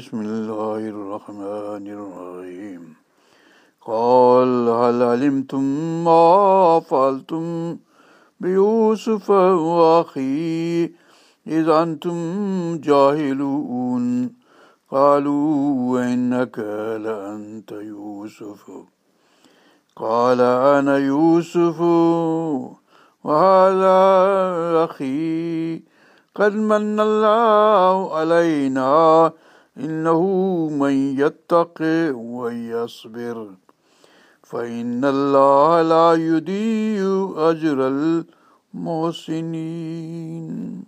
بسم الله الرحمن الرحيم قال هل علمتم ما فعلتم بيوسف وأخيه إذ أنتم جاهلون قالوا وإنك لأنت يوسف قال أنا يوسف وهذا أخي قد من الله علينا إنه من يتق ويصبر فإن الله لا يضيع أجر المحسنين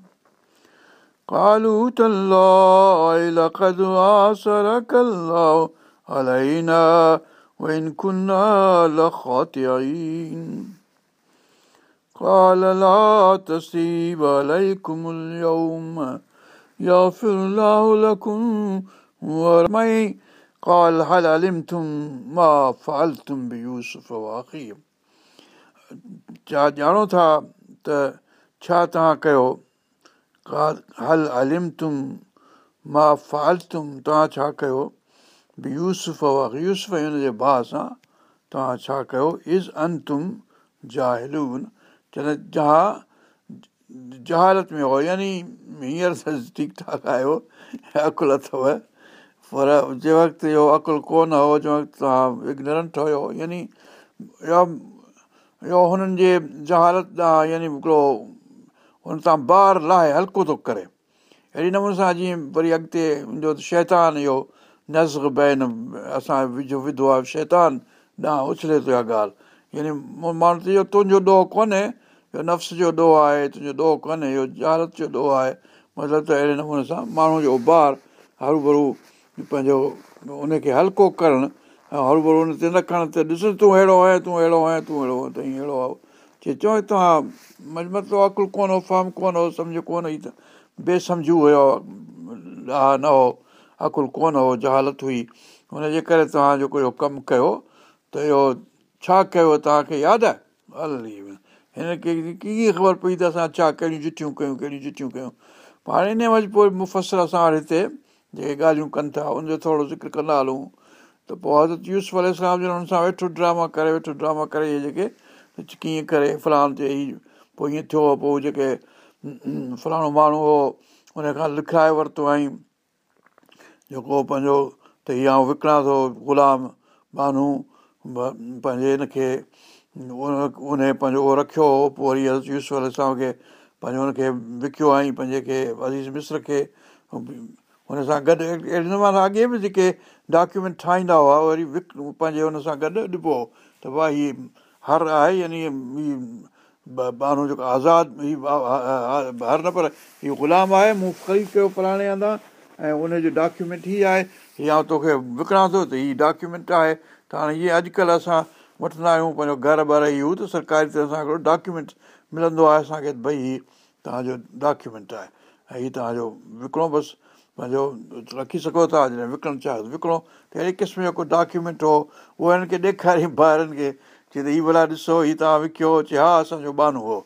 قالوا تالله لقد آثرك الله علينا وإن كنا لخاطئين قال لا تصيب عليكم اليوم يا فل لا حولكم قال هل علمتم ما فعلتم بيوسف واخيه جانو تھا ته چا تا كيو قال هل علمتم ما فعلتم تا چا کہو بيوسف واخيه يوسف ين جي باسا تا چا كيو از انتم جاهلون چنه جا जहालत में हो यानी हींअर ठीकु ठाकु आहियो अकुलु अथव पर जंहिं वक़्तु इहो अकुलु कोन हो जंहिं वक़्तु तव्हां इग्नरंट हुयो यानी इहो हुननि जे जहालत ॾांहुं यानी हिकिड़ो हुन सां ॿार लाहे हल्को थो करे अहिड़े नमूने सां जीअं वरी अॻिते मुंहिंजो शैतान इहो नज़्क़ु बैं असां विझो विधो आहे शैतान ॾांहुं उछले थो या ॻाल्हि यानी माण्हू त इहो तुंहिंजो ॾोहु कोन्हे इहो नफ़्स जो ॾोहु आहे तुंहिंजो ॾोहु कोन्हे इहो जहालत जो ॾोहु आहे मतिलबु त अहिड़े नमूने सां माण्हू जो उभार हरू भरू पंहिंजो उनखे हल्को करणु ऐं हरू भरू उन ते न खण त ॾिस तूं अहिड़ो आहे तूं अहिड़ो आहे तूं अहिड़ो आहे त अहिड़ो आहे चए चओ तव्हां मतिलबु अकुलु कोन हो फार्म कोन हो समुझ कोन हुई त बेसमझू हुयो हा न हो अकुलु कोन हो जहालत हुई हुनजे करे तव्हां जेको इहो कमु कयो त इहो छा कयो तव्हांखे यादि आहे हले हिन हिनखे कीअं ख़बर पई त असां छा कहिड़ियूं चिठियूं कयूं कहिड़ियूं चिठियूं कयूं पर हाणे इन वटि पोइ मुफ़सर असां वटि हिते जेके ॻाल्हियूं कनि था उनजो थोरो ज़िक्र कंदा हलूं त पोइ हज़रत यूस अल इस्लाम जो हुन सां वेठो ड्रामा करे वेठो ड्रामा करे इहे जेके कीअं करे फलाण ते ई पोइ ईअं थियो पोइ जेके फलाणो माण्हू हो खां लिखाए वरितो आई जेको पंहिंजो त ईअं विकिणा थो गुलाम बानू पंहिंजे हिनखे उन उन पंहिंजो उहो रखियो हो पोइ वरी अरितल खे पंहिंजो हुनखे विकियो ऐं पंहिंजे खे अज़ीज़ मिस्र खे हुन सां गॾु अहिड़े ज़माने अॻे बि जेके डॉक्यूमेंट ठाहींदा हुआ वरी विक पंहिंजे हुन सां गॾु ॾिबो त भाउ हीअ हर आहे यानी माण्हू जेको आज़ादु हर न पर हीअ गुलाम आहे मूं ख़रीद कयो फलाणे हंधा ऐं उनजो डॉक्यूमेंट हीअ आहे या तोखे विकिणां थो त हीअ डॉक्यूमेंट आहे त हाणे हीअ अॼुकल्ह असां वठंदा आहियूं पंहिंजो घर ॿार इहो त सरकारी तरफ़ सां हिकिड़ो डॉक्यूमेंट मिलंदो आहे असांखे भई हीउ तव्हांजो डॉक्यूमेंट आहे ऐं हीउ तव्हांजो विकिणो बसि पंहिंजो रखी सघो था जॾहिं विकिणणु चाहियो त विकिणो त अहिड़े क़िस्म जो को डॉक्यूमेंट हो उहो हिननि खे ॾेखारियईं ॿारनि खे चए त हीअ भला ॾिसो हीउ तव्हां विकियो चए हा असांजो बानू हो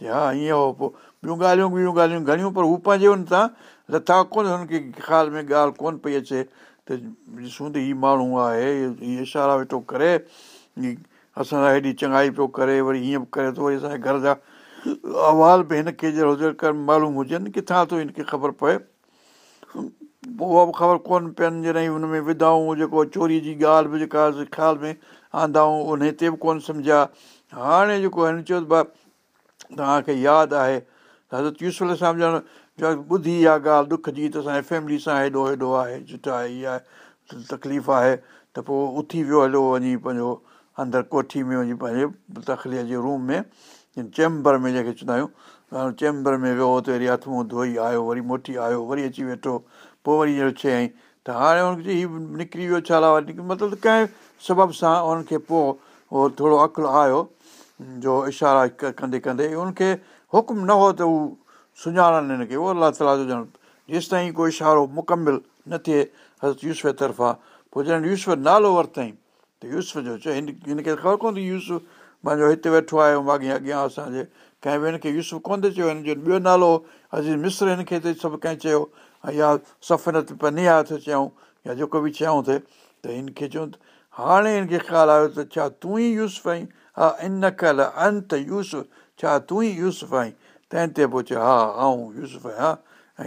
चए हा हीअं हो पोइ ॿियूं ॻाल्हियूं ॿियूं ॻाल्हियूं घणियूं पर हू पंहिंजे हुन सां लथा कोन हुननि खे ख़्याल में ॻाल्हि कोन पई अचे त ॾिसूं त हीअ माण्हू आहे हीअ इशारा वेठो करे असां सां हेॾी चङाई पियो करे वरी हीअं बि करे थो वरी असांजे घर जा अहवाल बि हिनखे हिन खे मालूम हुजनि किथां थो हिनखे ख़बर पए उहा बि ख़बर कोन पियनि जॾहिं हुन में विधाऊं जेको चोरी जी ॻाल्हि बि जेका ख़्याल में आंदाऊं उन ते बि कोन सम्झा हाणे जेको हिन चयो भई तव्हांखे यादि आहे हज़रत हज़रत्यूसल सां ॿुधी इहा ॻाल्हि ॾुख जी त असांजे फैमिली सां हेॾो हेॾो आहे झूठा आहे इहा तकलीफ़ आहे त पोइ उथी वियो हलो वञी पंहिंजो अंदरि कोठी में वञी पंहिंजे तखलीअ जे रूम में चैंबर में जेके चवंदा आहियूं चैंबर में वियो त वरी हथ मुंहुं धोई आयो वरी मोटी आयो वरी अची वेठो पोइ वरी हींअर छहीं त हाणे हुनखे चई हीउ निकिरी वियो छा लाइ मतिलबु कंहिं सबब सां हुनखे पोइ उहो थोरो अकुलु आयो जो इशारा कंदे कंदे हुनखे हुकुम न हो त हू सुञाणनि हिनखे उहो अलाह ताला जो ॼण जेसि ताईं कोई इशारो मुकमिल न थिए हज़रत यूस तरफ़ां पोइ जॾहिं यूस नालो वरितईं त यूस जो चयो हिन हिनखे ख़बर कोन थी यूस मुंहिंजो हिते वेठो आहे मां अॻियां असांजे कंहिं बि हिनखे यूस कोन थो चयो हिन जो ॿियो नालो अज़ीज़ मिस्र हिनखे त सभु कंहिं चयो ऐं या सफ़नत पनिया थो चयऊं या जेको बि चयऊं थिए त हिनखे चयूं हाणे हिनखे ख़्यालु आयो त छा तूं ई यूस आहीं हा इन कल अंत यूस छा तूं ई यूस आहीं तंहिं ते पोइ चयो हा आऊं यूस आहियां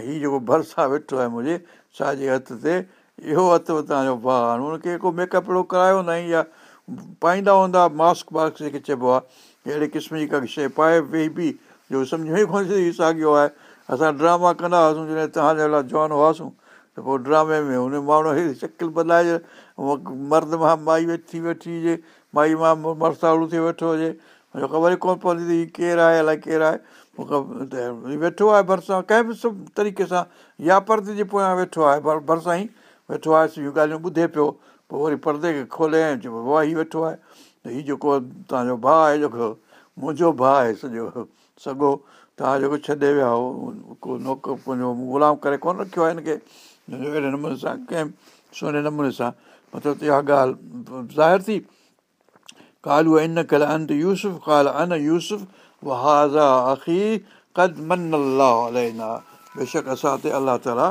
ऐं हीउ जेको भरिसां वेठो आहे मुंहिंजे साॼे हथ ते इहो अथव तव्हांजो भाउ हाणे हुनखे को मेकअप अहिड़ो करायो न ई या पाईंदा हूंदा मास्क वास्क जेके चइबो आहे अहिड़े क़िस्म जी का शइ पाए वेही बि जो सम्झो ई कोन थी साॻियो आहे असां ड्रामा कंदा हुआसीं जॾहिं तव्हांजे लाइ जवान हुआसीं त पोइ ड्रामे में हुन माण्हू हे शकिल बदिलाए उहा मर्द मां माई थी वेठी हुजे माई मां मर्सालू थी वेठो हुजे मुंहिंजो ख़बर ई कोन पवंदी त हीउ केरु आहे अलाए केरु आहे मूंखे वेठो आहे भरिसां कंहिं बि सभु तरीक़े सां या परदे जे पोयां वेठो आहे भरिसां ई वेठो आहे इहो ॻाल्हियूं ॿुधे पियो पोइ वरी परदे खे खोले ऐं चयो वाह हीउ वेठो आहे त हीउ जेको तव्हांजो भाउ आहे जेको मुंहिंजो भाउ आहे सॼो सॻो तव्हां जेको छॾे विया हो को नौकर पंहिंजो ग़ुलाम करे कोन रखियो आहे हिनखे अहिड़े नमूने सां कंहिं सुहिणे नमूने सां मतिलबु त इहा ॻाल्हि ज़ाहिरु थी कालू इन कल अंत यूसुफ काल अन यूसुफ़ा बेशक असां ते अलाह ताला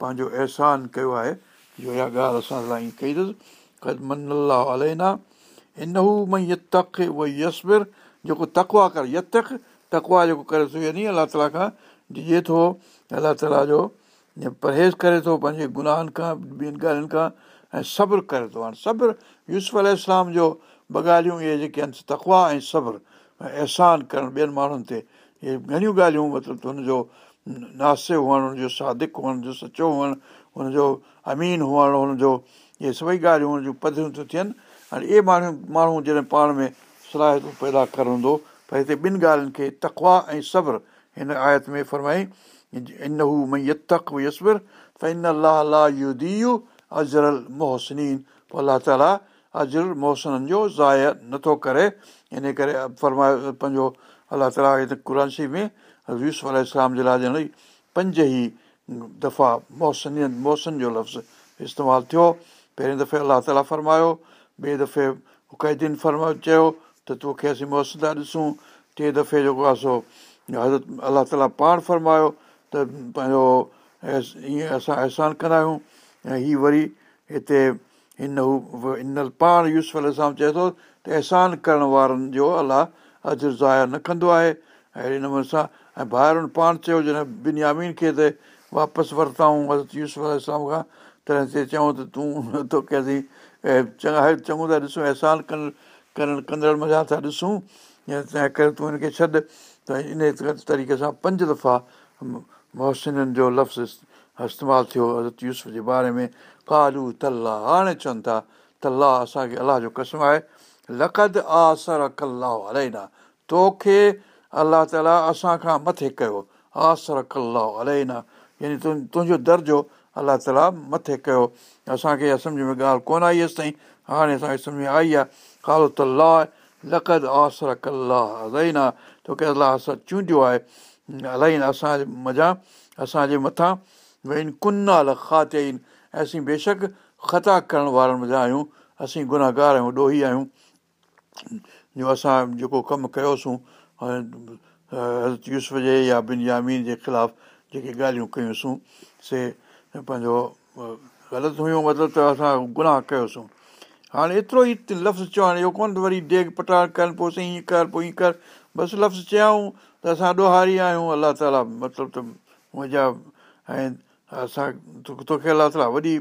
पंहिंजो अहसान कयो आहे जो इहा ॻाल्हि असां लाइ कई अथसि मना हिन हू में तख उहो यस्विर जेको तकवा करे यतु तकवा जेको करे थो यानी अलाह ताला खां ॾिजे थो अलाह ताला जो परहेज़ करे थो पंहिंजे गुनाहनि खां ॿियनि ॻाल्हियुनि खां ऐं सब्रु करे थो हाणे सब्रु सब्रयूस अल जो ॿ ॻाल्हियूं इहे जेके आहिनि तकवा ऐं सब्रु ऐं अहसान करणु ॿियनि माण्हुनि ते इहे घणियूं ॻाल्हियूं मतिलबु हुनजो नासे हुअणु हुनजो सादिक हुअण जो सचो हुअणु हुनजो अमीन हुअणु हुनजो इहे सभई ॻाल्हियूं हुन जूं पधरियूं थियूं थियनि हाणे इहे माण्हू माण्हू जॾहिं पाण में सलाहियतूं पैदा करणु हूंदो पर हिते ॿिनि ॻाल्हियुनि खे तखवा ऐं सब्र हिन आयत में फरमाई इन हू मई त इन अलाह ला यू दीयू अजरल मोहसिन पोइ अलाह ताला अजर मोहसननि जो ज़ाया नथो करे इन करे फ़रमायो पंहिंजो अलाह ताला हिते क़शी में वीस अलाम जे लाइ ॼण पंज ई दफ़ा मौसन मौसन जो लफ़्ज़ु इस्तेमालु थियो पहिरें दफ़े अलाह ताला फ़रमायो ॿिए दफ़े उदियुनि फरमायो चयो त तोखे असीं मौसन था ॾिसूं टे दफ़े जेको आहे सो हज़रत अलाह ताला पाण फ़रमायो त पंहिंजो ईअं असां अहसान कंदा आहियूं ऐं हीअ वरी हिते हिन हू हिन पाण यूज़फल असां चए थो त अहसान करण वारनि जो अलाह अज ज़ाया न कंदो आहे अहिड़े नमूने सां ऐं भाहिरुनि पाण चयो जॾहिं बिनियामीन खे त वापसि वरिताऊं अज़रत यूस खां तॾहिं ते चऊं त तूं तोखे असीं चङा चङो था ॾिसूं अहसान कनि करणु कंदड़ मज़ा था ॾिसूं या तंहिं करे तूं हिनखे छॾ त इन तरीक़े सां पंज दफ़ा मोहसिननि जो लफ़्ज़ इस्तेमालु थियो हज़रत यूस जे बारे में कालू तला हाणे चवनि था त अलाह असांखे अलाह जो कसम आहे लखद आसर कला अला तोखे अलाह ताला असां खां मथे कयो आसर कला हलाईना यानी तुं तुंहिंजो दर्जो अलाह ताला मथे कयो असांखे सम्झ में ॻाल्हि कोन आई हुयसि ताईं हाणे असांखे सम्झ में आई आहे कालो त ला अला लसर अला तोखे अलाह चूंडियो आहे अलाही न असांजे मज़ा असांजे मथां वन कुनाल ख़ात आहिनि ऐं असीं बेशक ख़ता करण वारनि मज़ा आहियूं असीं गुनाहगार आहियूं ॾोही आहियूं जो असां जेको कमु कयोसीं यूस जे या बिन यामीन जे ख़िलाफ़ु जेके ॻाल्हियूं कयूंसीं से पंहिंजो ग़लति हुयूं मतिलबु त असां गुनाह कयोसीं हाणे एतिरो ई लफ़्ज़ु चवणु इहो कोन वरी देग पटाण करनि पोइ साईं हीअं कर पोइ हीअं कर बसि लफ़्ज़ु चयाऊं त असां ॾोहारी आहियूं अलाह ताला मतिलबु त मुंहिंजा ऐं असां तोखे अलाह ताला वॾी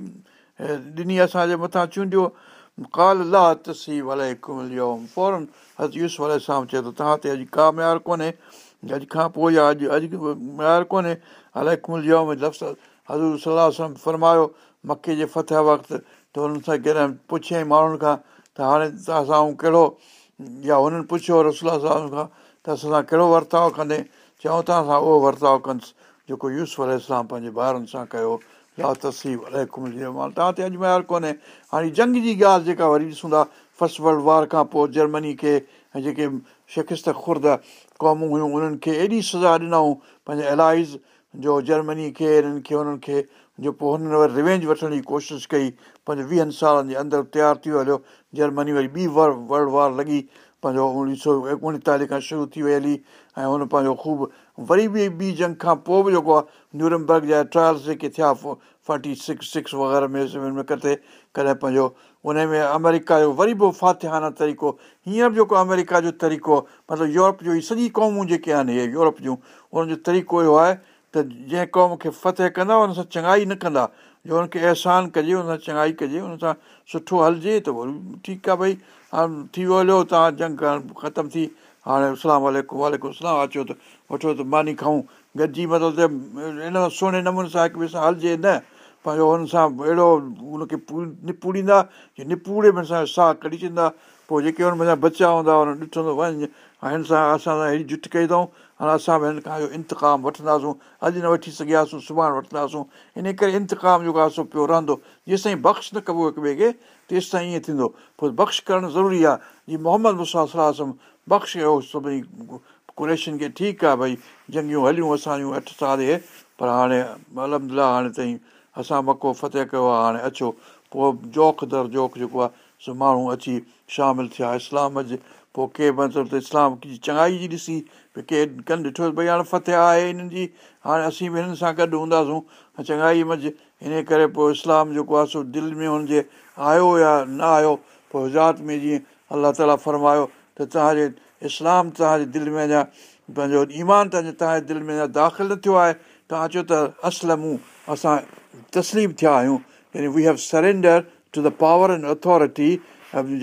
ॾिनी असांजे मथां चूंडियो काल ला तसी तसीले फौरन हज़ हतयूस वले चए थो तव्हां ते अॼु का मयारु कोन्हे अॼु खां पोइ या अॼु अॼु मयारु कोन्हे अलाए लफ़्ज़ हज़ूर सलाह सां फ़रमायो मके जे फतह वक़्तु त हुननि सां जॾहिं पुछियईं माण्हुनि खां त हाणे तव्हां सां कहिड़ो या हुननि पुछियो रसोला खां त असां सां कहिड़ो वर्ताव कंदे चऊं था असां उहो वर्ताव कंदुसि जेको यूस इस्लाम पंहिंजे ॿारनि सां कयो या तस्वीम अलाए कुमलजी वियो माना तव्हां ते अॼु मयारु कोन्हे हाणे जंग जी ॻाल्हि जेका वरी ॾिसूं था फस्ट वर्ल्ड वार खां पोइ जर्मनी खे ऐं जेके शिकिस्त खुर्द क़ौमूं हुयूं उन्हनि खे एॾी सज़ा ॾिनऊं पंहिंजे एलाइज़ जो जर्मनी खे हिननि खे हुननि खे जो पोइ हुननि वरी रिवेंज वठण जी कोशिशि कई पंहिंजो वीहनि सालनि जे अंदरि तयारु थी वियो हलियो जर्मनी वरी ॿी वर वर्ल्ड वार लॻी पंहिंजो उणिवीह सौ एकोणेतालीह खां शुरू थी वई हली ऐं हुन पंहिंजो ख़ूब वरी बि ॿी जंग खां पोइ बि जेको आहे न्यूरमबर्ग जा ट्रायल्स जेके थिया फोर्टी सिक्स सिक्स वग़ैरह में किथे कॾहिं पंहिंजो उन में अमेरिका जो वरी बि फ़ातिहाना तरीक़ो हींअर बि जेको अमेरिका जो तरीक़ो मतिलबु यूरोप जो सॼी क़ौमूं जेके आहिनि इहे यूरोप जूं उनजो तरीक़ो इहो आहे त जंहिं क़ौम खे फतह कंदा उन सां चङाई न कंदा जो हुनखे अहसान कजे हुन सां चङाई कजे सां सुठो हलिजे त वरी ठीकु आहे भई हाणे थी वियो हलियो तव्हां जंग ख़तमु थी हाणे इस्लामु वालेकुम इस्लाम अचो त वठो त मानी खाऊं गॾिजी मतिलबु त इन सुहिणे नमूने सां हिक ॿिए सां हलिजे न पंहिंजो हुन सां अहिड़ो हुनखे निपूड़ींदा जे निपूड़े में असांजो साह कढी छॾींदा पोइ जेके हुन बचा हूंदा हुन ॾिठंदो वञ हाणे हिन सां असां सां हेॾी झिट कई अथऊं हाणे असां बि हिन खां इहो इंतक़ाम वठंदासूं अॼु न वठी सघियासीं सुभाणे वठंदासूं इन करे इंतक़ाम जेको आहे सो पियो रहंदो जेसिताईं बख़्श न कबो हिक ॿिए खे तेसिताईं ईअं थींदो पोइ बख़्श करणु ज़रूरी आहे जीअं मोहम्मद मुसाफ़ बख़्श कयो भई क़ुरेशन खे ठीकु आहे भई जंगियूं हलियूं असां अठ साल पर हाणे अलहम हाणे ताईं असां मको फ़तिह कयो आहे हाणे अचो पोइ जोख दर जोख जेको आहे सो माण्हू अची शामिलु थिया इस्लाम जे पोइ के मतिलबु त इस्लाम जी चङाई जी ॾिसी भई के कनि ॾिठो भई हाणे फ़तिह आहे हिननि जी हाणे असीं बि हिननि सां गॾु हूंदासीं चङाई मंझि हिन करे पोइ इस्लाम जेको आहे सो दिलि में हुनजे आयो या न आयो पोइ पोइजरात में जीअं अलाह ताला फरमायो त तव्हांजे इस्लाम तव्हांजे दिलि में अञा पंहिंजो ईमान तव्हांजे तव्हांजे दिलि में अञा दाख़िलु न थियो आहे तव्हां अचो त असलमूं असां तस्लीम थिया आहियूं यानी we have surrender to the power and authority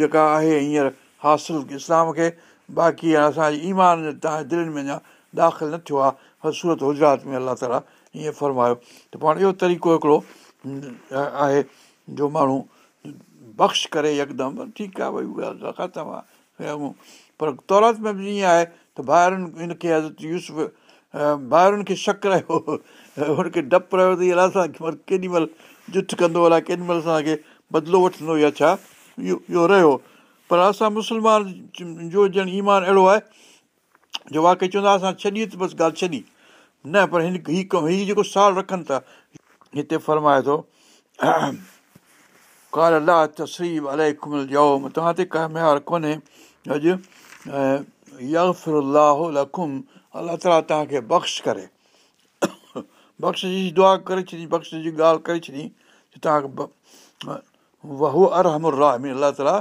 जेका आहे हींअर हासिलु इस्लाम खे बाक़ी हाणे असांजे ईमान तव्हांजे दिलनि में अञा दाख़िल न थियो आहे हर सूरत हुजरात में अलाह ताला ईअं फ़रमायो त पाण इहो तरीक़ो हिकिड़ो आहे जो माण्हू बख़्श करे यकदमि ठीकु आहे भई उहा ख़तमु आहे पर तौरात में बि ईअं आहे त ॿाहिरिनि हिनखे हज़रत यूस ॿाहिरुनि खे शक रहियो हुनखे डपु रहियो अथई अला केॾीमहिल झिठ कंदो अलाए केॾीमहिल असांखे बदिलो वठंदो या छा इहो इहो रहियो पर असां मुस्लमान जो ॼण ईमान अहिड़ो आहे जो वाकई चवंदा असां छॾी त बसि ॻाल्हि छॾी न पर हिन हीअ कमु हीउ जेको साल रखनि था हिते फ़रमाए थो काल अलाह कार अला तस्री तव्हां ते का मयार कोन्हे अॼु अलाह ताला तव्हांखे बख़्श करे बख़्श जी दुआ करे छॾी बख़्श जी ॻाल्हि करे छॾी त तव्हां वहू हू अरहमुरहमीन अलाह ताला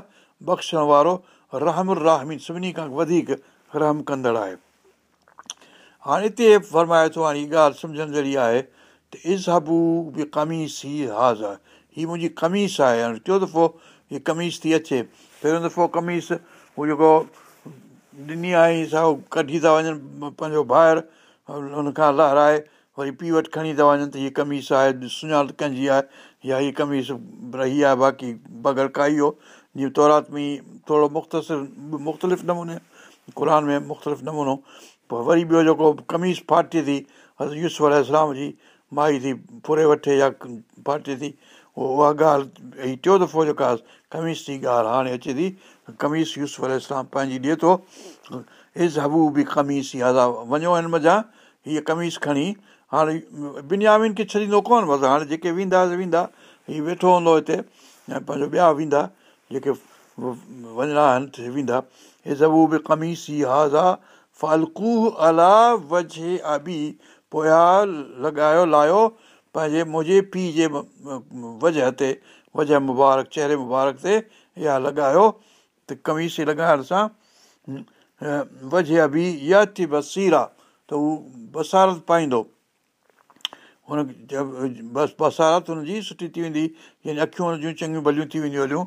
बख़्शण वारो रहमु उरहमीन सभिनी खां वधीक रहम कंदड़ आहे हाणे हिते फरमाए थो हाणे हीअ ॻाल्हि सम्झण ज़रिए आहे त इज़हबू बि क़मीस ई हाज़ आहे हीअ मुंहिंजी कमीस आहे हाणे टियों दफ़ो हीअ कमीस थी अचे पहिरियों दफ़ो कमीस हू जेको ॾिनी आहे सभु कढी था वञनि पंहिंजो ॿाहिरि हुनखां खां वरी पीउ वटि खणी था वञनि त हीअ कमीस आहे सुञाण कंहिंजी आहे या हीअ कमीस रही आहे बाक़ी बगर काई हो जीअं तौरात में थोरो मुख़्तसिर मुख़्तलिफ़ नमूने क़ुर में मुख़्तलिफ़ नमूनो पोइ वरी ॿियो जेको कमीस फाटे थी हज़र यूस वलाम जी माई थी फुरे वठे या फाटे थी उहो उहा ॻाल्हि हीअ टियों दफ़ो जेका कमीस जी ॻाल्हि हाणे अचे थी कमीस यूस वलहलाम पंहिंजी ॾिए थो इज़ हबू बि कमीस ई आज़ा वञो हिन मज़ा हीअ कमीस खणी हाणे बिन्यामीन खे छॾींदो कोन बसि हाणे जेके वेंदासीं वेंदा हीउ वेठो हूंदो हिते ऐं पंहिंजो ॿिया वेंदा जेके वञणा आहिनि वेंदा हे ज़बू ज़बूब कमीसी हाज़ा फालकू अला वजे आबी पोया लॻायो लायो पंहिंजे मुंहिंजे पीउ जे वजह ते वजह मुबारक चहिरे मुबारक ते इहा लॻायो त कमीसी लॻाइण सां वजे आबी या थी बसीरा त हू बसारत पाईंदो हुन बसि बरसाति हुनजी सुठी थी वेंदी यानी अखियूं हुन जूं चङियूं भलियूं थी वेंदियूं हलियूं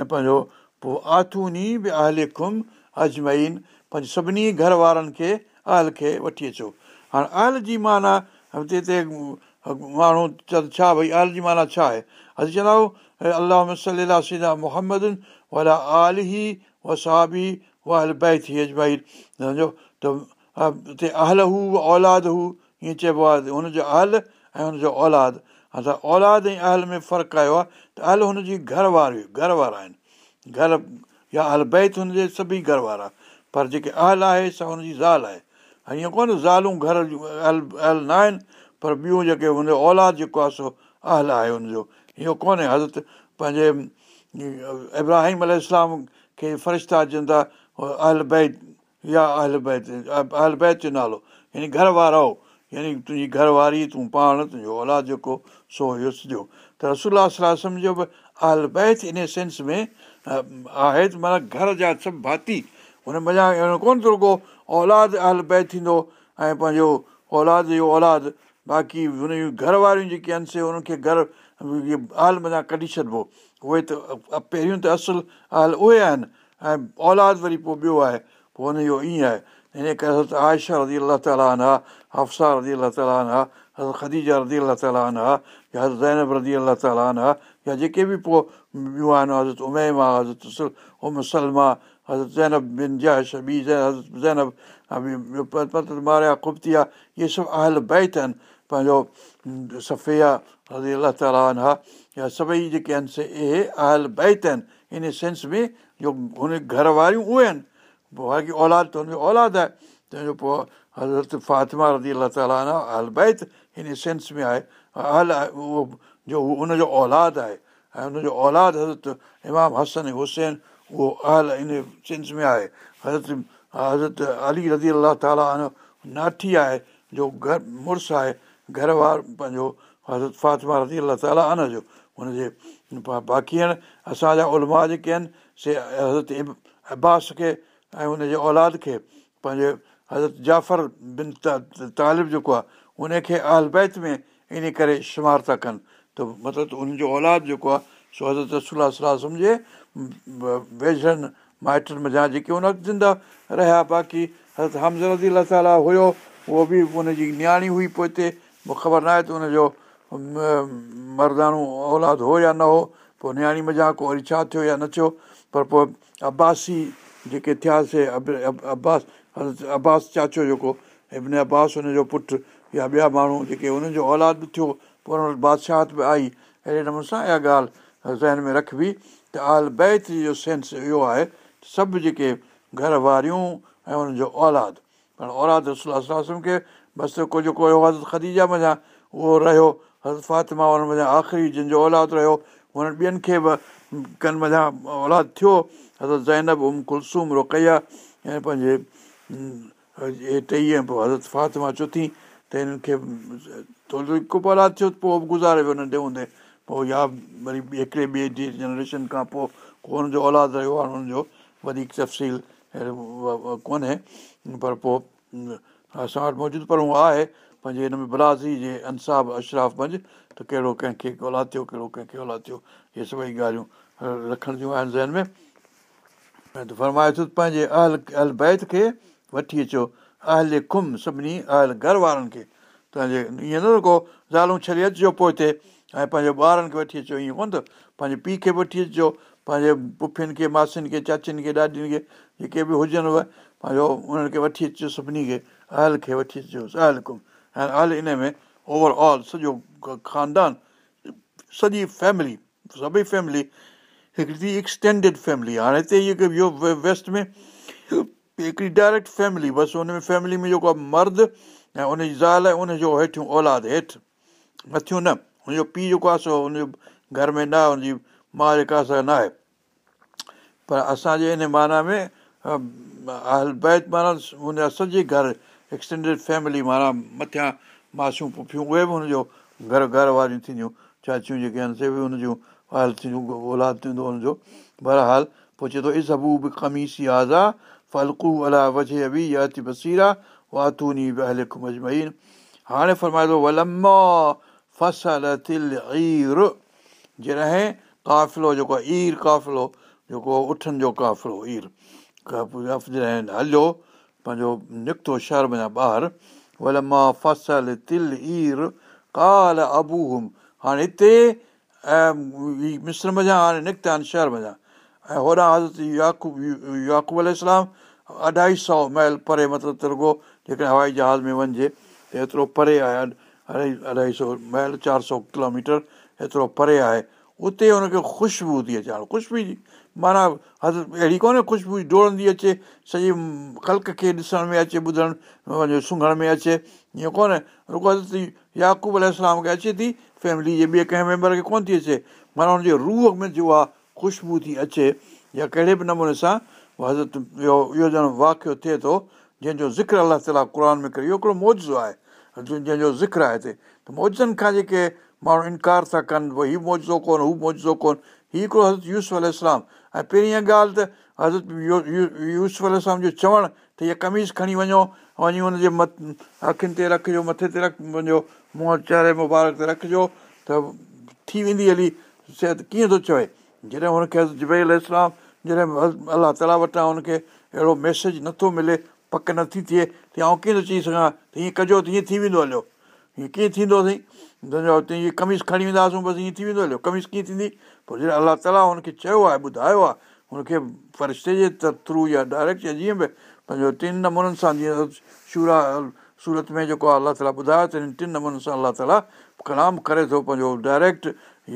ऐं पंहिंजो पोइ आथूनी बि अहल खुम अजमैर पंहिंजे सभिनी घर वारनि खे अहल खे वठी अचो हाणे अहल जी माना हिते हिते माण्हू चवनि छा भई अहल जी माना छा आहे अॼु चवंदा आहियूं अलाह में सलाह सीला मुहम्मद वला आल ही वसाबी साॿी वल बाहि थी अजमैर सम्झो त हिते अहल हू औलाद हू ईअं चइबो आहे हुनजो अहिल ऐं हुनजो औलाद असां औलाद ऐं अहल में फ़र्क़ु आयो आहे त अल हुनजी घर वारी घर वारा आहिनि घर या अल बैत हुनजे सभई घर वारा पर जेके अहल आहे सा हुनजी ज़ाल आहे ईअं कोन ज़ालूं घर जूं अहल अहल न आहिनि पर ॿियूं जेके हुनजो औलाद जेको आहे सो अहल आहे हुनजो इहो कोन्हे हज़रत पंहिंजे इब्राहिम अल खे फ़रिश्ता अचनि था अहल बैत या अहल बैत अहल बैत जो नालो यानी घर वारा हो यानी तुंहिंजी घरवारी तूं पाण तुंहिंजो औलाद जेको सो इहो हुयोसिजो त रसुला सलाहु सम्झो बि अहिल बैत इन सेंस में आहे त माना घर जा सभु भाती हुन मञा अहिड़ो कोन्ह थो रुॻो औलाद अहिल बैत थींदो ऐं पंहिंजो औलाद जो औलाद बाक़ी हुन जूं घर वारियूं जेके आहिनि से हुननि खे घर आल मज़ा कढी छॾिबो उहे त पहिरियों त असुलु आल उहे आहिनि ऐं औलाद वरी पोइ ॿियो आहे पोइ हुनजो ईअं आहे इन करे हज़रत आयशा रज़ी अलाह ताला अफ़साह रज़ी अला तालरत ख़दीजा रज़ी अलाह ताल या हर ज़ैन रज़ी अला ताल या जेके बि पोइ ॿियूं आहिनि हज़रत उमैम आहे हज़रत उमसलम आहे हज़रत ज़ैनब बिन जबी हज़रत ज़ैनब मारिया कुब्तिया इहे सभु आयल बैत आहिनि पंहिंजो सफ़े रज़ी अलाह ताला या सभई जेके आहिनि से इहे आयल बैत आहिनि इन सेंस में जो हुन घर वारियूं उहे आहिनि पोइ बाक़ी औलाद तुंहिंजो औलाद आहे तंहिंजो पोइ हज़रत फ़ातिमा रज़ी अला ताला आना अलबैत हिन सेंस में आहे अल आहे उहो जो उनजो औलाद आहे ऐं उनजो औलाद हज़रत इमाम हसन हुसैन उहो अल इन सेंस में आहे हज़रत हज़रत अली रज़ी अलाह ताला नाठी आहे जो घर मुड़ुसु आहे घर वारो पंहिंजो हज़रत फ़ातिमा रज़ी अला जो हुनजे बाक़ी आहिनि असांजा उलमा जेके आहिनि से हज़रत अब्बास खे ऐं हुनजे औलाद खे पंहिंजे हज़रत जाफ़र बिन तालिब जेको आहे उनखे अलबैत में इन करे शुमार था कनि त मतिलबु उनजो औलाद जेको आहे सो हज़रत रसोल सलाहु सम्झे वेझनि माइटनि मज़ा जेके उन वक़्तु ज़िंदा रहिया बाक़ी हज़रत हमज़ रज़ी अला ताला हुयो उहो बि उनजी नियाणी हुई पोइ हिते मूंखे ख़बर न आहे त उनजो मर्दानो औलाद हो या न हो पोइ नियाणी मज़ा को वरी छा थियो या न थियो पर पोइ अब्बासी जेके थियासीं अब्बास हज़रत अब्बास चाचो जेको इब्न अब्बास हुनजो पुटु या ॿिया माण्हू जेके हुननि जो औलाद बि थियो पोइ हुन वटि बादशाहत बि आई अहिड़े नमूने सां इहा ॻाल्हि ज़हन में रखबी त आल बैत जो सेंस इहो आहे सभु जेके घर वारियूं ऐं उन्हनि जो औलाद पर औलाद रसम खे बसि को जेको हुयो हज़रत ख़दीजा मञा उहो रहियो हज़रत फातिमा मञा आख़िरी जिनि जो औलादु रहियो हुननि ॿियनि खे बि कनि मञा औलाद थियो हज़रत ज़ैनब उम कुलसूम रुकैया ऐं पंहिंजे हे टई ऐं पोइ हज़रत फातिमा चौथीं त हिननि खे थोरो हिकु बि थियो पोइ गुज़ारे वियो नंढे हूंदे पोइ या वरी हिकिड़े ॿिए जी जनरेशन खां पोइ कोन जो औलाद रहियो आहे हुननि जो वधीक तफ़सील कोन्हे पर पोइ असां वटि मौजूदु पर उहो आहे पंहिंजे हिन में बनाज़ी जे अंसाब अशराफ़ मंझि त कहिड़ो कंहिंखे औलाद थियो कहिड़ो कंहिंखे औलाद थियो इहे सभई ॻाल्हियूं रखण जूं आहिनि ज़हन में ऐं त फरमाए अथसि पंहिंजे अहल अल बैत खे वठी अचो अहल खुम सभिनी अहल घर वारनि खे तव्हांजे ईअं न को ज़ालूं छॾे अचिजो पोइ हिते ऐं पंहिंजे ॿारनि खे वठी अचो ईअं कोन्ह थो पंहिंजे पीउ खे वठी अचिजो पंहिंजे पुफियुनि खे मासियुनि खे चाचियुनि खे ॾाॾियुनि खे जेके बि हुजनिव पंहिंजो उन्हनि खे वठी अचिजो सभिनी खे अहल खे वठी अचिजो अहल कुम ऐं अहल इन में ओवरऑल सॼो खानदान सॼी फैमिली सभई फैमिली हिकिड़ी एक्सटेंडिड फैमिली हाणे हिते इहे वियो वेस्ट में हिकिड़ी डायरेक्ट फैमिली बसि हुन में फैमिली में जेको आहे मर्द ऐं उनजी ज़ाल उनजो हेठियूं औलाद हेठि मथियूं न हुनजो पीउ जेको आहे सो हुनजो घर में न आहे हुनजी माउ जेका न आहे पर असांजे हिन माना में अहल बै बैदि हुनजा सॼे घर एक्सटेंडिड फैमिली माना मथियां मासियूं पुफियूं उहे बि हुनजो घर घर वारियूं थींदियूं चाचियूं जेके आहिनि से बि हुन जूं औलाद थींदो हुनजो बरहाल पोइ चए थो इज़ हबू बि कमीसी आज़ा फलकू अला वजे बसीरा वातूनी बि मजमीन हाणे फ़रमाए थो वलमा फसल तिल ईर जॾहिं काफ़िलो जेको आहे ईर काफ़िलो जेको उठनि जो काफ़िलो ईर जॾहिं हलियो पंहिंजो निकितो शहर मुंहिंजा ॿाहिरि वलमा फसल तिल ईर काल अबू हाणे हिते ऐं मिस्र मा हाणे निकिता आहिनि शहर मा ऐं होॾां हज़रती याकूब याक़ूब अलाम अढाई सौ महिल परे मतिलबु त रुगो जेकॾहिं हवाई जहाज़ में वञिजे त हेतिरो परे आहे अढाई अढाई सौ महिल चारि सौ किलोमीटर एतिरो परे आहे उते हुनखे ख़ुशबू थी अचे हाणे ख़ुशबू माना हज़त अहिड़ी कोन्हे ख़ुशबू डोड़ंदी अचे सॼी कल्क खे ॾिसण में अचे ॿुधण सुंगण में अचे ईअं कोन्हे रुॻो हज़रती याक़ूब अलाम खे अचे थी फैमिली जे ॿिए कंहिं मेंबर खे कोन्ह थी अचे माना हुनजे रूह में जो आहे ख़ुशबू थी अचे या कहिड़े बि नमूने सां हज़रत इहो इहो ॼण वाक़ियो थिए थो जंहिंजो ज़िक्र अलाह ताला क़ुर में करे इहो हिकिड़ो मौज़ो आहे जंहिंजो ज़िक्र आहे हिते त मौजनि खां जेके माण्हू इनकार था कनि भई हीउ मौजो कोन हू मौजो कोन हीउ हिकिड़ो हज़रत यूस अलाम ऐं पहिरीं इहा ॻाल्हि त हज़रत यूस अलाम जो चवणु त इहा कमीज़ खणी वञो वञी हुनजे मत अखियुनि ते रखिजो मथे ते रख मुंहिंजो मुंहुं चहिरे मुबारक ते रखिजो त थी वेंदी हली सिहत कीअं थो चवे जॾहिं हुनखे जिबै इस्लाम जॾहिं अलाह ताला वटां हुनखे अहिड़ो मैसेज नथो मिले पक नथी थिए त आउं कीअं थो चई सघां त हीअं कजो त हीअं थी वेंदो हलियो हीअं कीअं थींदो सई हीअ कमीज़ खणी वेंदासीं बसि हीअं थी वेंदो हलियो कमीज़ु कीअं थींदी पोइ जॾहिं अलाह ताला हुनखे चयो आहे ॿुधायो आहे हुनखे फ़रिश्ते जे थ्रू या डायरेक्ट या जीअं बि पंहिंजो टिनि नमूननि सां जीअं शूरा सूरत में जेको आहे अलाह ताला ॿुधायो त हिन टिनि नमूननि सां अलाह ताला कलाम करे थो पंहिंजो डायरेक्ट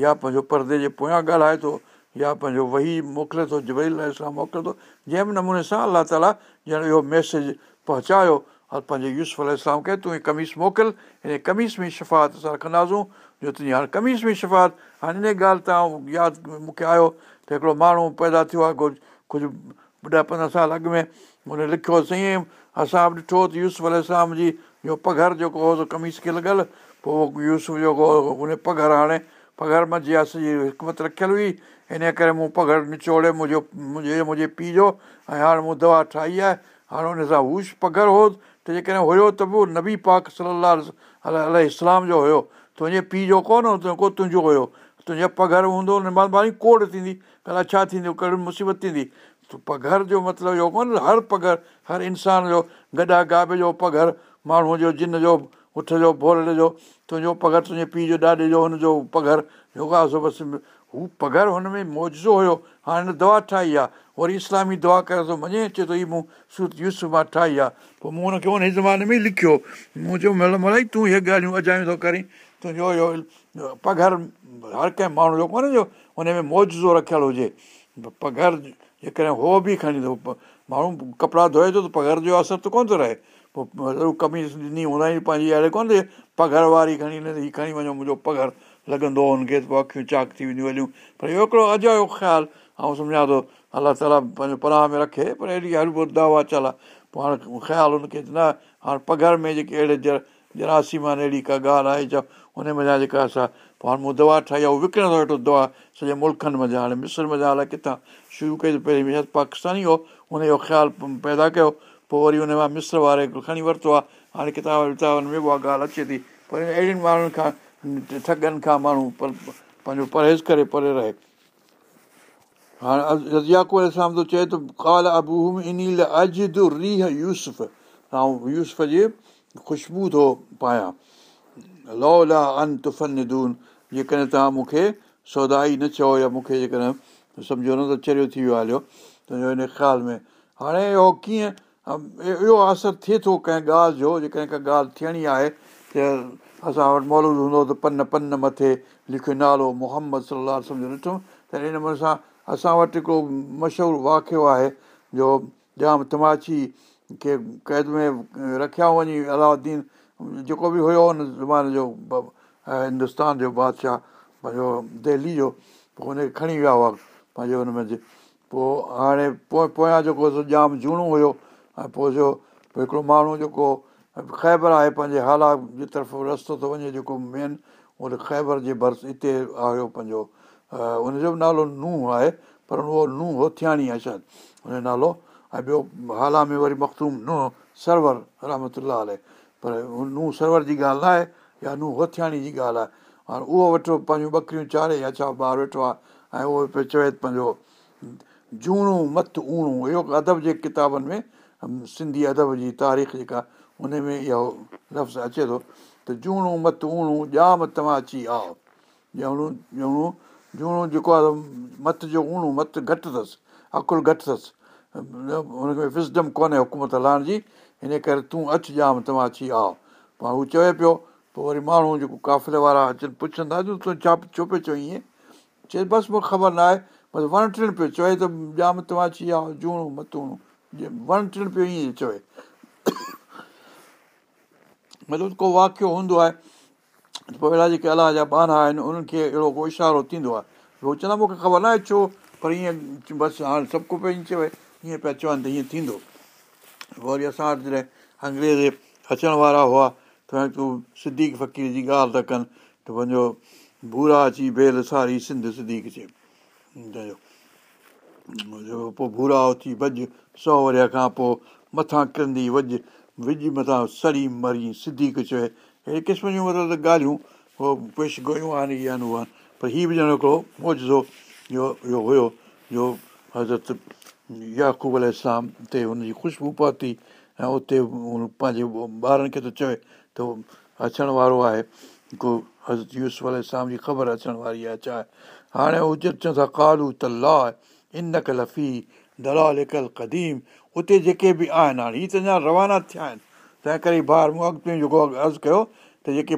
या पंहिंजो परदे जे पोयां ॻाल्हाए थो या पंहिंजो वही मोकिले थो जब मोकिले थो जंहिं बि नमूने सां अलाह ताला ॼण इहो मैसेज पहुचायो पंहिंजे यूसुफ यूसलाम खे तूं हीअ कमीस मोकिल हिन कमीस में शिफ़ात असां रखंदासूं जो तुंहिंजी हाणे कमीस में शिफ़त हाणे हिन ॻाल्हि तव्हां यादि मूंखे आयो त हिकिड़ो माण्हू पैदा थियो आहे कुझु कुझु ॾह पंद्रहं साल अॻु में हुन लिखियो सई असां बि ॾिठो त यूसु अलाम जी इहो पघर जेको हो कमीस खे लॻल पोइ यूस जेको उन पघर हाणे पघर मंझि असांजी हिकमत रखियलु हुई इन करे मूं पघर निचोड़े मुंहिंजो मुंहिंजे मुंहिंजे पीउ जो ऐं हाणे मूं दवा ठाही आहे हाणे हुन सां हूश पघर हो त जेकॾहिं हुयो त बि नबी पाक सलाहु इस्लाम जो हुयो तुंहिंजे पीउ जो कोन हो को तुंहिंजो हुयो तुंहिंजो पघर हूंदो हुन भाई कोड़ थींदी अलाए छा थींदी कहिड़ी मुसीबत थींदी पघर जो मतिलबु इहो कोन हर पघर हर इंसान जो गॾा गाबे जो पघर माण्हूअ जो जिन जो उठ जो भोलण जो तुंहिंजो पघर तुंहिंजे पीउ जो ॾाॾे जो हुनजो पघर योगा सो बसि हू पघर हुन में मौजो हुयो हाणे हिन दवा ठाही आहे वरी इस्लामी दवा करे थो मञे अचे थो हीअ मूं यूस मां ठाही आहे पोइ मूं हुनखे हुन ज़माने में ई लिखियो मूं चयो मतिलबु मलाई तूं इहे ॻाल्हियूं अजायूं थो करीं तुंहिंजो इहो पघर हर कंहिं माण्हू जो कोन्हे जो हुन में मौजो रखियलु हुजे पघर जेकॾहिं उहो बि खणी थो माण्हू कपिड़ा धोए थो त पघर जो असरु त कोन थो रहे पोइ कमीज़ ॾिनी हूंदा आहिनि पंहिंजी कोन थी पघर वारी खणी हीअ खणी वञो मुंहिंजो पघर लॻंदो हुनखे त पोइ अखियूं चाक थी वेंदियूं हलियूं पर इहो हिकिड़ो अजायो ख़्यालु ऐं सम्झां थो अलाह ताला पंहिंजो पनाह में रखे पर अहिड़ी हर बुर चल आहे पोइ हाणे ख़्यालु हुनखे न हाणे पघर में जेके अहिड़े जरासीमान अहिड़ी का ॻाल्हि आहे छा हुन माना जेका असां पोइ हाणे मूं दवा ठाही आहे उहो विकिणंदा वेठो दवा सॼे मुल्कनि मा हाणे मिस्र मज़ा हाल किथां शुरू कई पहिरीं पहिरीं पाकिस्तानी हो हुन जो ख़्यालु पैदा कयो पोइ वरी हुन मां मिस्र वारे खणी वरितो आहे हाणे किताबनि में उहा ॻाल्हि अचे थी पर अहिड़ियुनि माण्हुनि खां ठगनि खां माण्हू पंहिंजो परहेज़ करे परे रहे हाणे थो चए काल अबू इन अजु रीह यूसुफ़ ऐं यूसुफ़ जी ख़ुशबू थो पायां लो ला अन निदून जेकॾहिं तव्हां मूंखे सौदा ई न चओ या मूंखे जेकॾहिं सम्झो न त चरियो थी वियो हलियो त हिन ख़्याल में हाणे इहो कीअं इहो असरु थिए थो कंहिं ॻाल्हि जो जेकॾहिं का ॻाल्हि थियणी आहे त असां वटि मौलूद हूंदो त पन पन मथे लिखियो नालो मोहम्मद सलाहु सम्झो ॾिठो त हिन नमूने सां असां वटि हिकिड़ो मशहूरु वाक़ियो आहे जो जाम तमाची खे क़ैद में रखिया वञी अलाउद्दीन जेको बि हुयो हुन ज़माने जो हिंदुस्तान जो बादशाह पंहिंजो दिल्ली जो पोइ हुनखे खणी विया हुआ पंहिंजे में पोइ हाणे पोइ पोयां जेको जाम जूनो हुयो ऐं पोइ जो हिकिड़ो माण्हू जेको ख़ैबर आहे पंहिंजे हालात जे तरफ़ रस्तो थो वञे जेको मेन उन ख़ैबर जे भर हिते आयो पंहिंजो हुनजो बि नालो नुंहुं आहे पर उहो नूह होथियाणी आहे शायदि हुनजो नालो ऐं ॿियो हाला में वरी मखतूम नुंहुं सरवर रहमत पर नुंहुं सरवर जी ॻाल्हि न आहे या नूह होथियाणी जी ॻाल्हि आहे हाणे उहो वेठो पंहिंजूं ॿकरियूं चाढ़े या छा ॿारु वेठो आहे ऐं उहो पियो चवे पंहिंजो जूनो मथ उणो इहो अदब जे किताबनि में सिंधी अदब जी तारीख़ जेका उन में इहो लफ़्ज़ अचे थो त जूनू मथ उणू ॼाम तव्हां अची आओ ॼणो ॼणो जूनो जेको आहे मथ जो उणो मथ घटि अथसि अकुलु घटि अथसि हुन विज़डम कोन्हे हुकूमत हलाइण जी हिन करे तूं अचु ॼाम तव्हां अची आओ पर हू चवे पियो पोइ वरी माण्हू जेको काफ़िले वारा अचनि पुछंदा तूं छा छो पियो चओ ईअं चए बसि मूंखे ख़बर न आहे बसि वण टिण पियो चए त ॼाम तव्हां अची विया जूण मतूड़ू वण टिण पियो ईअं चए मतिलबु को वाकियो हूंदो आहे पोइ अहिड़ा जेके अलाह जा बाना आहिनि उन्हनि खे अहिड़ो को इशारो थींदो आहे उहो चवंदा मूंखे ख़बर न आहे छो पर ईअं बसि हाणे सभु को पियो चए ईअं पिया चवनि त ईअं थींदो वरी असां वटि जॾहिं अंग्रेज़ अचण वारा हुआ तूं सिद्दीक फ़क़ीर जी ॻाल्हि था कनि त वञो भूरा अची बेल सारी सिंध सिद्दीक चए पोइ भूरा उथी भज सौ वर्या खां पोइ मथां किरंदी वॼु विझ मथां सड़ी मरी सिद्दीक चए अहिड़े क़िस्म जूं मतिलबु ॻाल्हियूं उहो पेश गोयूं आहिनि या आहिनि उहे हीअ बि ॼणो हिकिड़ो मौजो इहो इहो हुयो जो हज़रत याक़ूब अल ते हुनजी ख़ुशबू पाती ऐं उते पंहिंजे ॿारनि खे त चए त अचण वारो आहे को हज़रत यूस आल इस्लाम जी ख़बर अचण वारी आहे छाहे हाणे उहो चवनि था कालू त ला इन इनक लफ़ी दलाल लिकल क़दीम उते जेके बि आहिनि हाणे हीअ त अञा रवाना थिया आहिनि तंहिं करे ॿार मूं अॻिते जेको अर्ज़ु कयो त जेके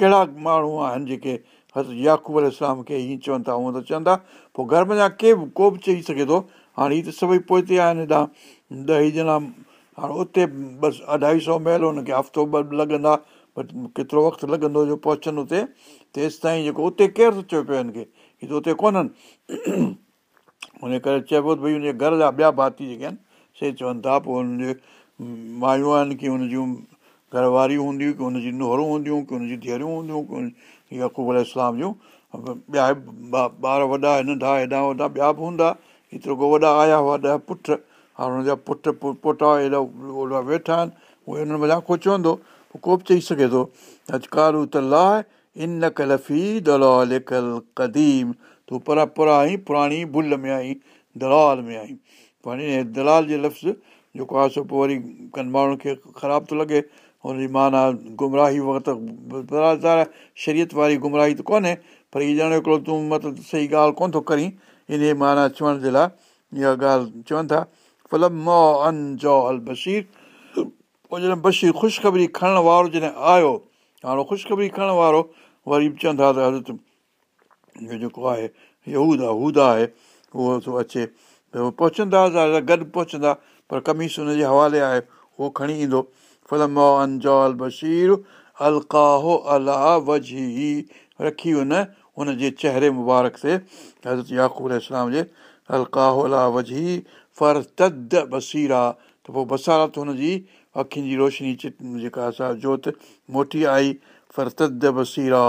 कहिड़ा माण्हू आहिनि जेके हज़त यूबल इस्लाम खे हीअं चवनि था हूअं त चवनि था पोइ घर में अञा के बि को बि चई सघे थो हाणे हीअ त सभई पोइ ते आहिनि हेॾां ॾह ॼणा हाणे उते बसि अढाई सौ महिल हुनखे हफ़्तो ॿ लॻंदा बट केतिरो वक़्तु लॻंदो जो पहुचनि उते तेसि ताईं जेको उते केरु थो चए पियो हिनखे हीअ त उते कोन्हनि उन करे चइबो त भई हुनजे घर जा ॿिया भाती जेके आहिनि से चवनि था पोइ हुनजे माइयूं आहिनि की हुन जूं घरवारी हूंदियूं की हुनजी नुहरूं हूंदियूं की हुनजी धीअरूं हूंदियूं की अक़ूब इस्लाम जूं ॿिया ॿार वॾा नंढा हेॾां होॾा ॿिया बि हूंदा हेतिरो को वॾा आया हुआ ॾह पुट हुनजा पुट पोटा हेॾा ओॾा वेठा आहिनि उहे हुननि उन्हनि माखो चवंदो को बि चई सघे थो त इन कल दलाल कदीम तूं पर आहीं पुराणी भुल में आई दलाल में आई पाणी दलाल जे लफ़्ज़ जेको आहे सो पोइ वरी कनि माण्हुनि खे ख़राबु थो लॻे हुनजी माना गुमराही वक़्त शरीयत वारी गुमराही त कोन्हे पर हीअ ॼण हिकिड़ो तूं मतिलबु सही ॻाल्हि कोन थो करीं इन माना चवण जे लाइ इहा ॻाल्हि चवनि था फलम ओ अल जॉ अल अल बशीर बशीर ख़ुशख़बरी खणणु वारो जॾहिं आयो हाणे ख़ुश खणण वारो वरी बि चवंदा त हज़रत इहो जेको आहे आहे हूद आहे उहो थो अचे त उहो पहुचंदा गॾु पहुचंदा पर कमीस हुनजे हवाले आहे उहो खणी ईंदो फलम अल बशीर अलकाहो अलाह रखी हुन उनजे चहिरे मुबारक ते हज़रत याक़ूब अलाम जे अलका हो अलाह व पर तद बसीरा त पोइ बसारत हुनजी अखियुनि जी रोशनी जेका असां जोति मोटी आई पर तद बसीरा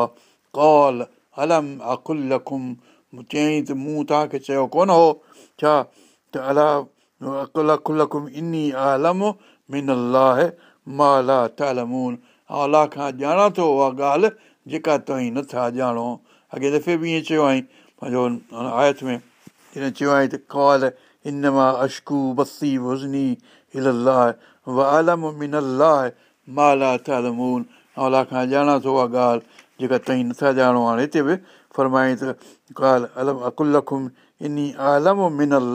कॉल अलम अखुल चयईं त मूं तव्हांखे चयो कोन हो छा त अला इनमा अलाह खां ॼाणा थो उहा ॻाल्हि जेका तव्हीं नथा ॼाणो अॻे दफ़े बि ईअं चयो आई पंहिंजो आयत में इन चयो आई त कॉल انما मां अशकू बस्ती भुज़नी हिलल लाय वालम मिनल माला तालमून ऐं अलाह खां ॼाणा थो उहा ॻाल्हि जेका तईं नथा ॼाणो हाणे हिते बि फ़रमाईं त काल अलम अकुल ما आलम تعلمون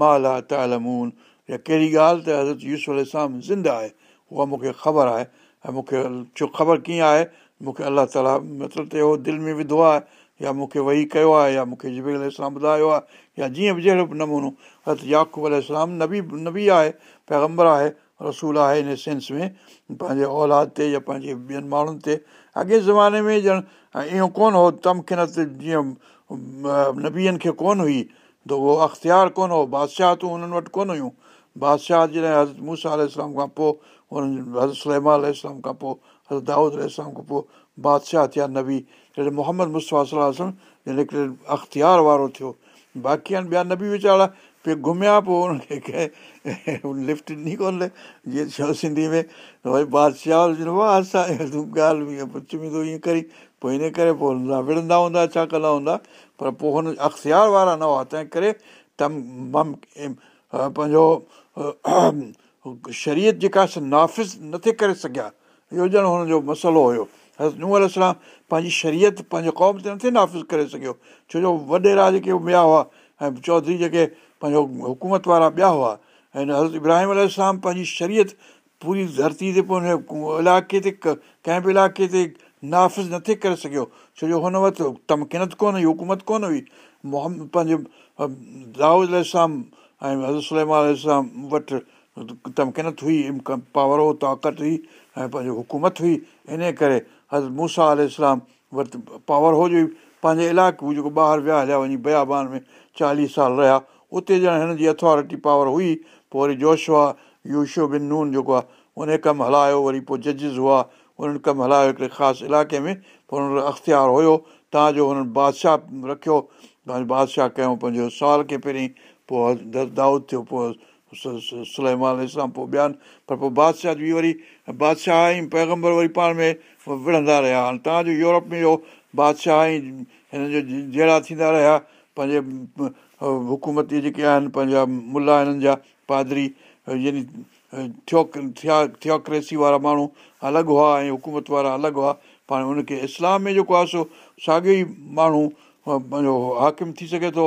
माला त आलमून या कहिड़ी ॻाल्हि त हज़रत यूसाम ज़िंद आहे उहा मूंखे ख़बर आहे ऐं मूंखे ख़बर कीअं आहे मूंखे अलाह ताला मतिलबु त उहो दिलि में विधो आहे या मूंखे वेही कयो आहे या मूंखे जिबे इस्लाम ॿुधायो आहे या जीअं बि जहिड़ो बि नमूनो हर याक़ूब अल नबी नबी आहे पैगम्बर आहे रसूल आहे इन सेंस में पंहिंजे औलाद ते या पंहिंजे ॿियनि माण्हुनि ते अॻे ज़माने में ॼण इहो कोन हो तमखिन त जीअं नबीअनि खे कोन हुई त उहो अख़्तियार कोन हो बादशाहूं हुननि वटि कोन हुयूं बादशाह जॾहिं हज़रत मूसा अल खां पोइ हुननि हज़रत सलमा अल खां पोइ हज़रत दाऊद अल खां पोइ बादशाह थिया नबी जहिड़े मोहम्मद मुसवा सलाहु जॾहिं हिकिड़े अख़्तियार वारो थियो बाक़ी आहिनि ॿिया नबी वीचारा पे घुमिया पोइ हुन कंहिं लिफ्ट ॾिनी कोन्हे जीअं सिंधी में भई बादशाह वाह वारो ॻाल्हि वेंदो ईअं करी पोइ हिन करे पोइ हुन सां विढ़ंदा हूंदा छा कंदा हूंदा पर पोइ हुन अख़्तियार वारा न हुआ तंहिं करे तम पंहिंजो शरीयत जेका नाफ़िज़ नथे करे सघिया इहो ॼण हुनजो मसलो हुयो हज़रत नू अलाम पंहिंजी शरीयत पंहिंजे क़ौम ते नथे नाफ़िज़ करे सघियो छो जो वॾे राज खे ॿिया हुआ ऐं चौधरी जेके पंहिंजो हुकूमत वारा ॿिया हुआ ऐं हज़रत इब्राहिम अल पंहिंजी शरीयत पूरी धरती ते पोइ हुन इलाइक़े ते कंहिं बि इलाइक़े ते नाफ़िज़ नथे करे सघियो छो जो हुन वटि तमकिनत कोन हुई हुकूमत कोन हुई मोहम्मद दाऊद अलाम ऐं हज़रत सलमस्लाम वटि तमकिनत हुई पावर हो ताक़त हुई ऐं पंहिंजो हुकूमत हुई इन करे हज़ मूसा आल इस्लाम वटि पावर हुजे पंहिंजे इलाइक़े में जेको ॿाहिरि विया हलिया वञी बयाबान में चालीह साल रहिया उते ॼण हिन जी अथॉरिटी पावर हुई पोइ वरी जोश आहे यूशो बिन नून जेको आहे उन कमु हलायो वरी पोइ जजिस हुआ उन्हनि कमु हलायो हिकिड़े ख़ासि इलाइक़े में पोइ हुनजो अख़्तियारु हुयो तव्हां जो हुननि बादशाह रखियो तव्हांजो बादशाह कयूं पंहिंजो साल खे पहिरीं पोइ दाऊद थियो पोइ सुलमान इस्लाम पोइ ॿिया आहिनि पर पोइ बादशाह जी वरी बादशाह ऐं पैगम्बर वरी पाण में विढ़ंदा रहिया हाणे तव्हांजो यूरोप में इहो बादशाह ऐं हिन जो जहिड़ा थींदा रहिया पंहिंजे हुकूमती जेके आहिनि पंहिंजा मुला हिननि जा पादरी यानी थियोक थिया थियोक्रेसी वारा माण्हू अलॻि हुआ ऐं हुकूमत वारा अलॻि हुआ पाण हुनखे इस्लाम में जेको आहे सो साॻियो ई माण्हू पंहिंजो हाकिम थी सघे थो